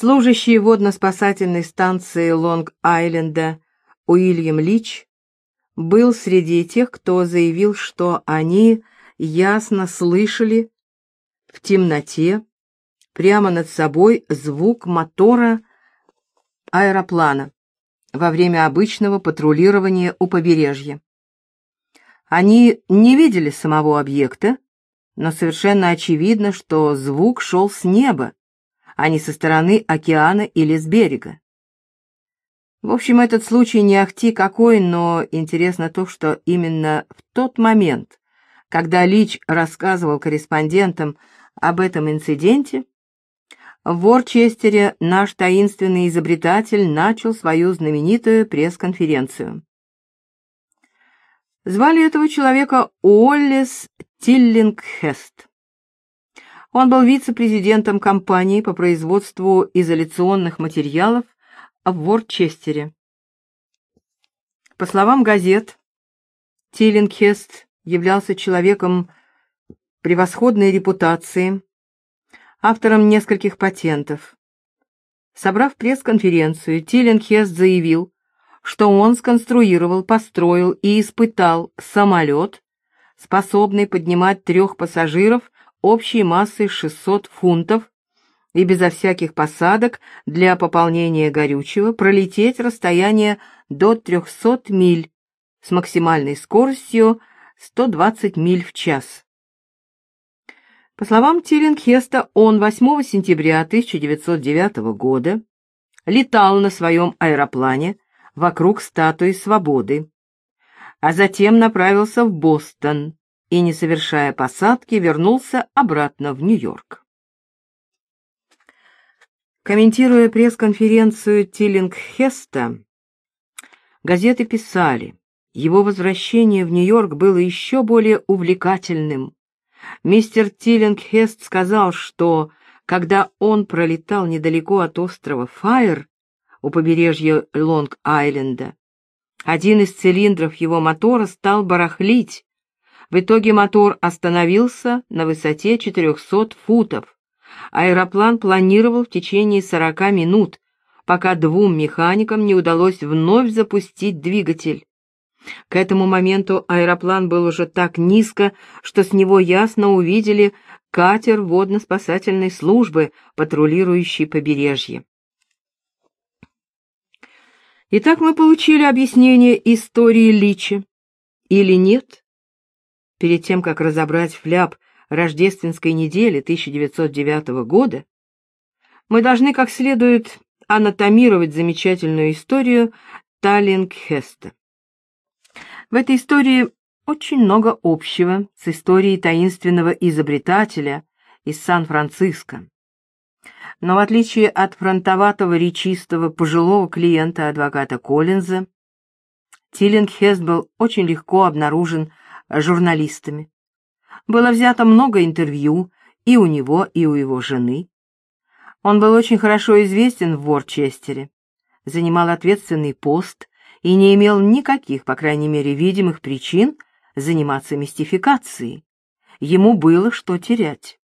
Служащий водно-спасательной станции Лонг-Айленда Уильям Лич был среди тех, кто заявил, что они ясно слышали в темноте прямо над собой звук мотора аэроплана во время обычного патрулирования у побережья. Они не видели самого объекта, но совершенно очевидно, что звук шел с неба, а не со стороны океана или с берега. В общем, этот случай не ахти какой, но интересно то, что именно в тот момент, когда Лич рассказывал корреспондентам об этом инциденте, в Ворчестере наш таинственный изобретатель начал свою знаменитую пресс-конференцию. Звали этого человека Уоллес Тиллингхест. Он был вице-президентом компании по производству изоляционных материалов в Ворчестере. По словам газет, Тиллингхест являлся человеком превосходной репутации, автором нескольких патентов. Собрав пресс-конференцию, Тиллингхест заявил, что он сконструировал, построил и испытал самолет, способный поднимать трех пассажиров общей массой 600 фунтов и безо всяких посадок для пополнения горючего пролететь расстояние до 300 миль с максимальной скоростью 120 миль в час. По словам Тиллингхеста, он 8 сентября 1909 года летал на своем аэроплане вокруг статуи Свободы, а затем направился в Бостон и, не совершая посадки, вернулся обратно в Нью-Йорк. Комментируя пресс-конференцию Тиллингхеста, газеты писали, его возвращение в Нью-Йорк было еще более увлекательным. Мистер Тиллингхест сказал, что, когда он пролетал недалеко от острова Файр у побережья Лонг-Айленда, один из цилиндров его мотора стал барахлить. В итоге мотор остановился на высоте 400 футов. Аэроплан планировал в течение 40 минут, пока двум механикам не удалось вновь запустить двигатель. К этому моменту аэроплан был уже так низко, что с него ясно увидели катер водно-спасательной службы, патрулирующий побережье. Итак, мы получили объяснение истории Личи. Или нет? Перед тем, как разобрать фляп рождественской недели 1909 года, мы должны как следует анатомировать замечательную историю Таллингхеста. В этой истории очень много общего с историей таинственного изобретателя из Сан-Франциско. Но в отличие от фронтоватого речистого пожилого клиента адвоката Коллинза, Тиллингхест был очень легко обнаружен журналистами. Было взято много интервью и у него, и у его жены. Он был очень хорошо известен в Ворчестере, занимал ответственный пост и не имел никаких, по крайней мере, видимых причин заниматься мистификацией. Ему было что терять.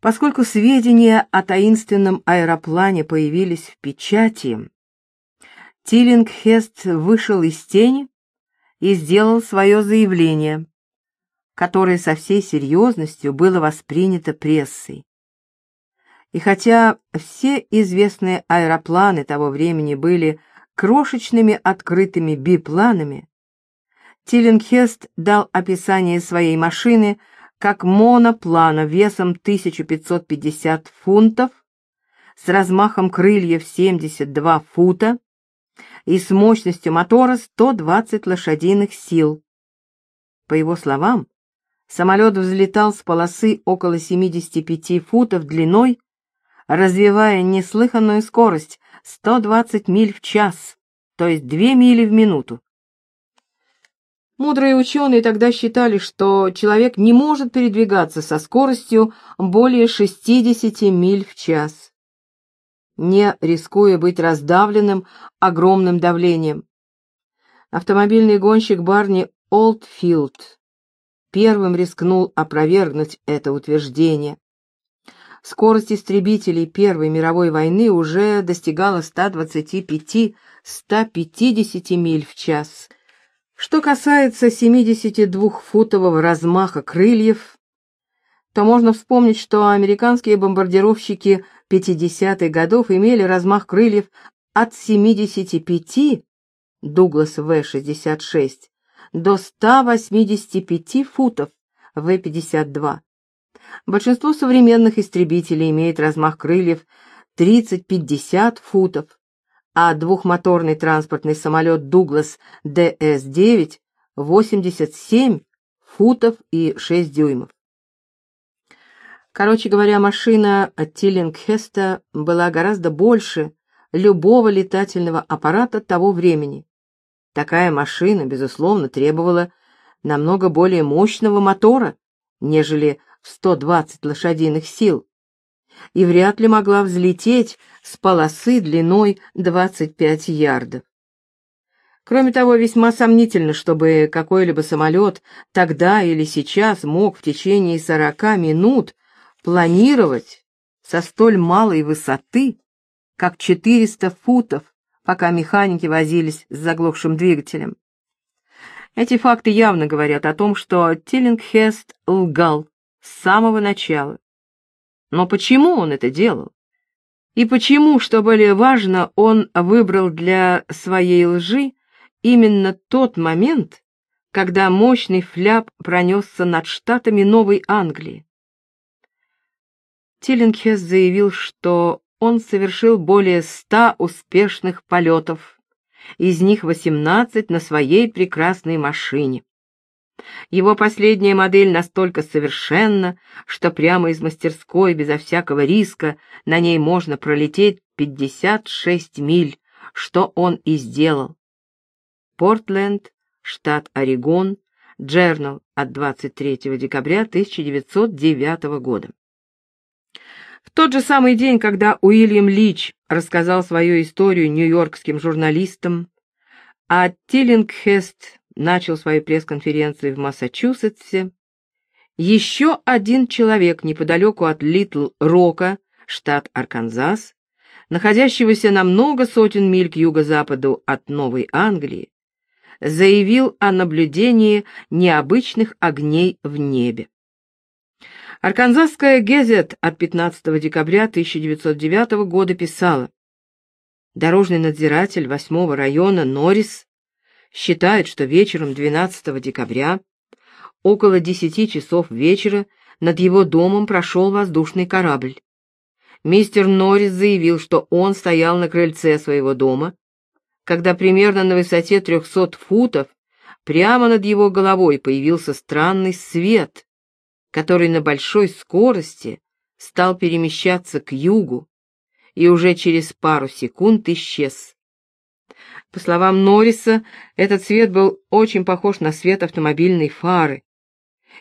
Поскольку сведения о таинственном аэроплане появились в печати, Тиллингхест вышел из тени и сделал свое заявление, которое со всей серьезностью было воспринято прессой. И хотя все известные аэропланы того времени были крошечными открытыми бипланами, Тиллингхест дал описание своей машины как моноплана весом 1550 фунтов, с размахом крыльев 72 фута и с мощностью мотора 120 лошадиных сил. По его словам, самолет взлетал с полосы около 75 футов длиной развивая неслыханную скорость 120 миль в час, то есть 2 мили в минуту. Мудрые ученые тогда считали, что человек не может передвигаться со скоростью более 60 миль в час, не рискуя быть раздавленным огромным давлением. Автомобильный гонщик Барни Олдфилд первым рискнул опровергнуть это утверждение. скорость истребителей Первой мировой войны уже достигала 125-150 миль в час. Что касается 72-футового размаха крыльев, то можно вспомнить, что американские бомбардировщики 50-х годов имели размах крыльев от 75 Дуглас В-66 до 185 футов В-52. Большинство современных истребителей имеет размах крыльев 30-50 футов, а двухмоторный транспортный самолет Дуглас ДС-9 87 футов и 6 дюймов. Короче говоря, машина от Тиллингхеста была гораздо больше любого летательного аппарата того времени. Такая машина, безусловно, требовала намного более мощного мотора, нежели в 120 лошадиных сил, и вряд ли могла взлететь с полосы длиной 25 ярдов. Кроме того, весьма сомнительно, чтобы какой-либо самолет тогда или сейчас мог в течение 40 минут планировать со столь малой высоты, как 400 футов, пока механики возились с заглохшим двигателем. Эти факты явно говорят о том, что Тиллингхест лгал с самого начала. Но почему он это делал? И почему, что более важно, он выбрал для своей лжи именно тот момент, когда мощный фляп пронесся над штатами Новой Англии? Тиллингхес заявил, что он совершил более ста успешных полетов, из них восемнадцать на своей прекрасной машине. Его последняя модель настолько совершенна, что прямо из мастерской, безо всякого риска, на ней можно пролететь 56 миль, что он и сделал. Портленд, штат Орегон, Джернал от 23 декабря 1909 года. В тот же самый день, когда Уильям Лич рассказал свою историю нью-йоркским журналистам, а Тиллингхест начал свою пресс-конференцию в Массачусетсе, еще один человек неподалеку от Литл-Рока, штат Арканзас, находящегося на много сотен миль к юго-западу от Новой Англии, заявил о наблюдении необычных огней в небе. Арканзасская газет от 15 декабря 1909 года писала, Дорожный надзиратель 8 района Норрис считает, что вечером 12 декабря около 10 часов вечера над его домом прошел воздушный корабль. Мистер Норрис заявил, что он стоял на крыльце своего дома, когда примерно на высоте 300 футов прямо над его головой появился странный свет, который на большой скорости стал перемещаться к югу и уже через пару секунд исчез. По словам Норриса, этот свет был очень похож на свет автомобильной фары,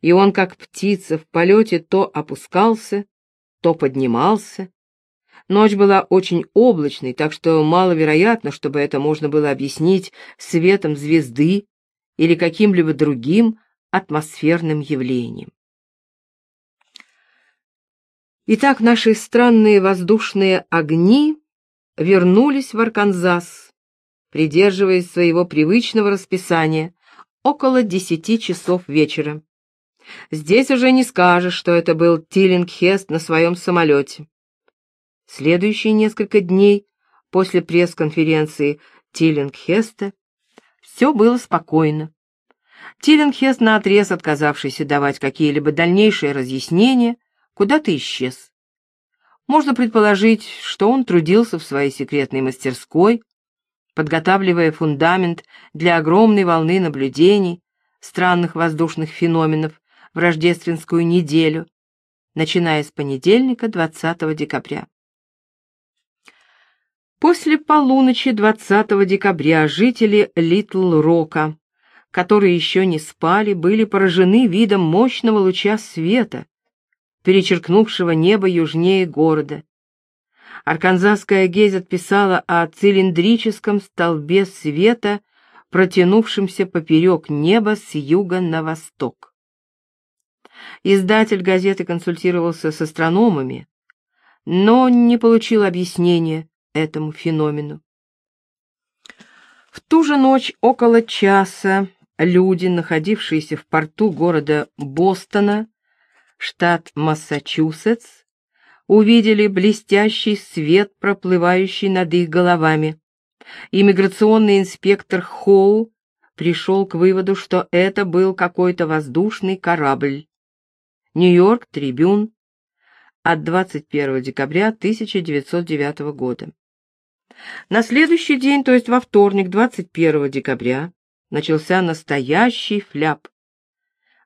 и он, как птица в полете, то опускался, то поднимался. Ночь была очень облачной, так что маловероятно, чтобы это можно было объяснить светом звезды или каким-либо другим атмосферным явлением. Итак, наши странные воздушные огни вернулись в Арканзас, придерживаясь своего привычного расписания, около десяти часов вечера. Здесь уже не скажешь, что это был Тиллингхест на своем самолете. Следующие несколько дней после пресс-конференции Тиллингхеста все было спокойно. Тиллингхест, наотрез отказавшийся давать какие-либо дальнейшие разъяснения, куда-то исчез. Можно предположить, что он трудился в своей секретной мастерской, подготавливая фундамент для огромной волны наблюдений странных воздушных феноменов в рождественскую неделю, начиная с понедельника 20 декабря. После полуночи 20 декабря жители Литл-Рока, которые еще не спали, были поражены видом мощного луча света, перечеркнувшего небо южнее города. Арканзасская Гезет писала о цилиндрическом столбе света, протянувшемся поперек неба с юга на восток. Издатель газеты консультировался с астрономами, но не получил объяснения этому феномену. В ту же ночь около часа люди, находившиеся в порту города Бостона, штат Массачусетс, увидели блестящий свет, проплывающий над их головами. Иммиграционный инспектор Хоу пришел к выводу, что это был какой-то воздушный корабль. Нью-Йорк Трибюн от 21 декабря 1909 года. На следующий день, то есть во вторник, 21 декабря, начался настоящий фляп.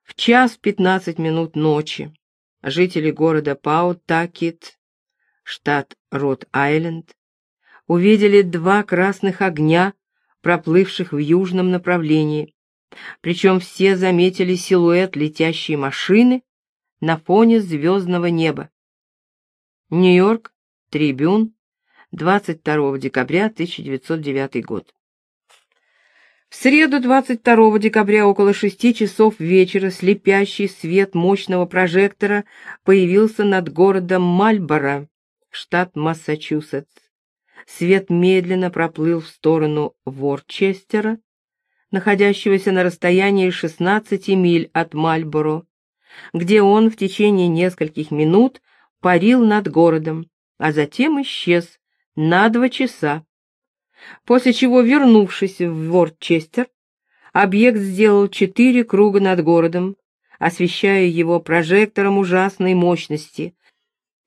В час пятнадцать минут ночи жители города Паутакит, штат Рот-Айленд, увидели два красных огня, проплывших в южном направлении, причем все заметили силуэт летящей машины на фоне звездного неба. Нью-Йорк, Трибюн, 22 декабря 1909 год. В среду 22 декабря около шести часов вечера слепящий свет мощного прожектора появился над городом Мальборо, штат Массачусетс. Свет медленно проплыл в сторону Ворчестера, находящегося на расстоянии 16 миль от Мальборо, где он в течение нескольких минут парил над городом, а затем исчез на два часа после чего, вернувшись в Ворчестер, объект сделал четыре круга над городом, освещая его прожектором ужасной мощности.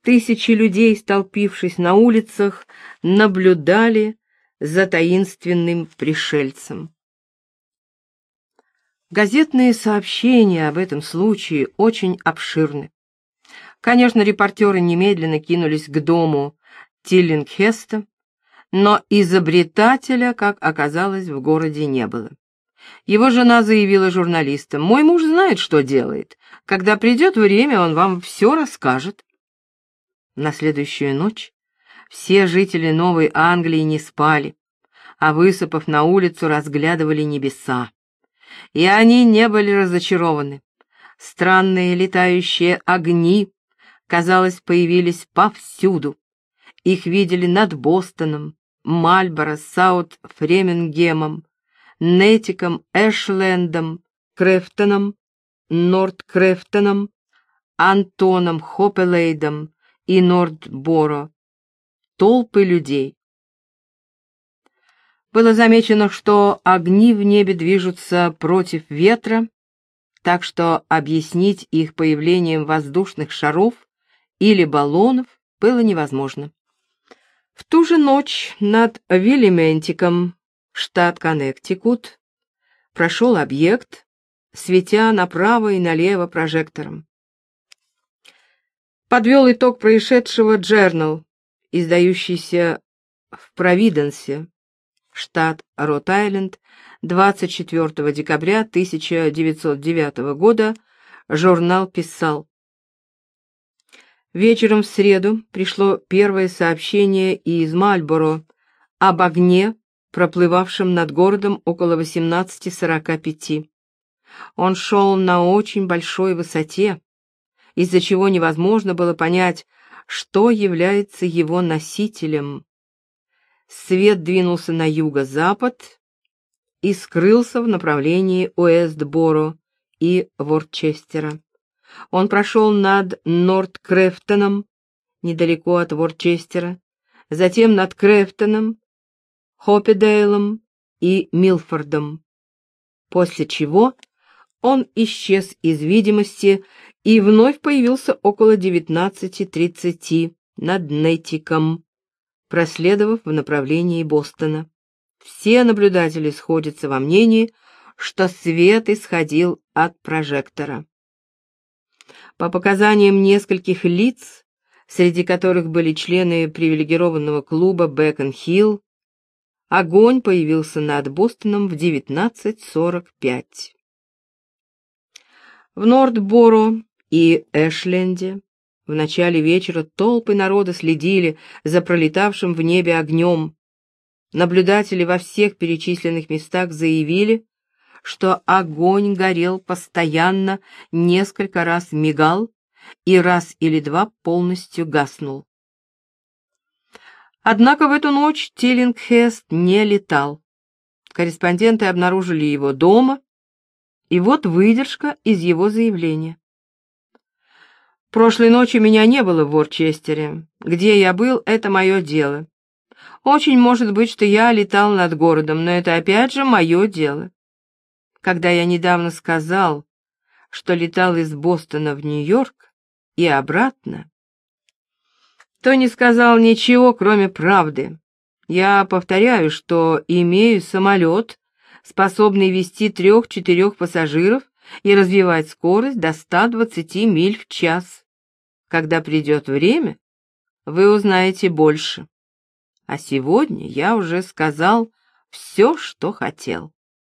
Тысячи людей, столпившись на улицах, наблюдали за таинственным пришельцем. Газетные сообщения об этом случае очень обширны. Конечно, репортеры немедленно кинулись к дому Тиллингхеста, но изобретателя, как оказалось, в городе не было. Его жена заявила журналистам, «Мой муж знает, что делает. Когда придет время, он вам все расскажет». На следующую ночь все жители Новой Англии не спали, а, высыпав на улицу, разглядывали небеса. И они не были разочарованы. Странные летающие огни, казалось, появились повсюду. Их видели над Бостоном, Мальборо, Саут-Фремингемом, Нетиком, Эшлендом, Крефтоном, Норд-Крефтоном, Антоном, Хопелейдом и Нордборо. Толпы людей. Было замечено, что огни в небе движутся против ветра, так что объяснить их появлением воздушных шаров или баллонов было невозможно. В ту же ночь над Виллиментиком, штат Коннектикут, прошел объект, светя направо и налево прожектором. Подвел итог происшедшего Джернал, издающийся в Провиденсе, штат Рот-Айленд, 24 декабря 1909 года, журнал писал Вечером в среду пришло первое сообщение из Мальборо об огне, проплывавшем над городом около 18.45. Он шел на очень большой высоте, из-за чего невозможно было понять, что является его носителем. Свет двинулся на юго-запад и скрылся в направлении Уэстборо и Ворчестера. Он прошел над Норд-Крефтоном, недалеко от Ворчестера, затем над Крефтоном, Хоппедейлом и Милфордом, после чего он исчез из видимости и вновь появился около 19.30 над Нетиком, проследовав в направлении Бостона. Все наблюдатели сходятся во мнении, что свет исходил от прожектора. По показаниям нескольких лиц, среди которых были члены привилегированного клуба Бэкон-Хилл, огонь появился над Бостоном в 19.45. В Нордборо и Эшленде в начале вечера толпы народа следили за пролетавшим в небе огнем. Наблюдатели во всех перечисленных местах заявили, что огонь горел постоянно, несколько раз мигал и раз или два полностью гаснул. Однако в эту ночь Тиллингхест не летал. Корреспонденты обнаружили его дома, и вот выдержка из его заявления. «Прошлой ночью меня не было в Ворчестере. Где я был, это мое дело. Очень может быть, что я летал над городом, но это опять же мое дело. Когда я недавно сказал, что летал из Бостона в Нью-Йорк и обратно, то не сказал ничего, кроме правды. Я повторяю, что имею самолет, способный вести трех-четырех пассажиров и развивать скорость до 120 миль в час. Когда придет время, вы узнаете больше. А сегодня я уже сказал все, что хотел.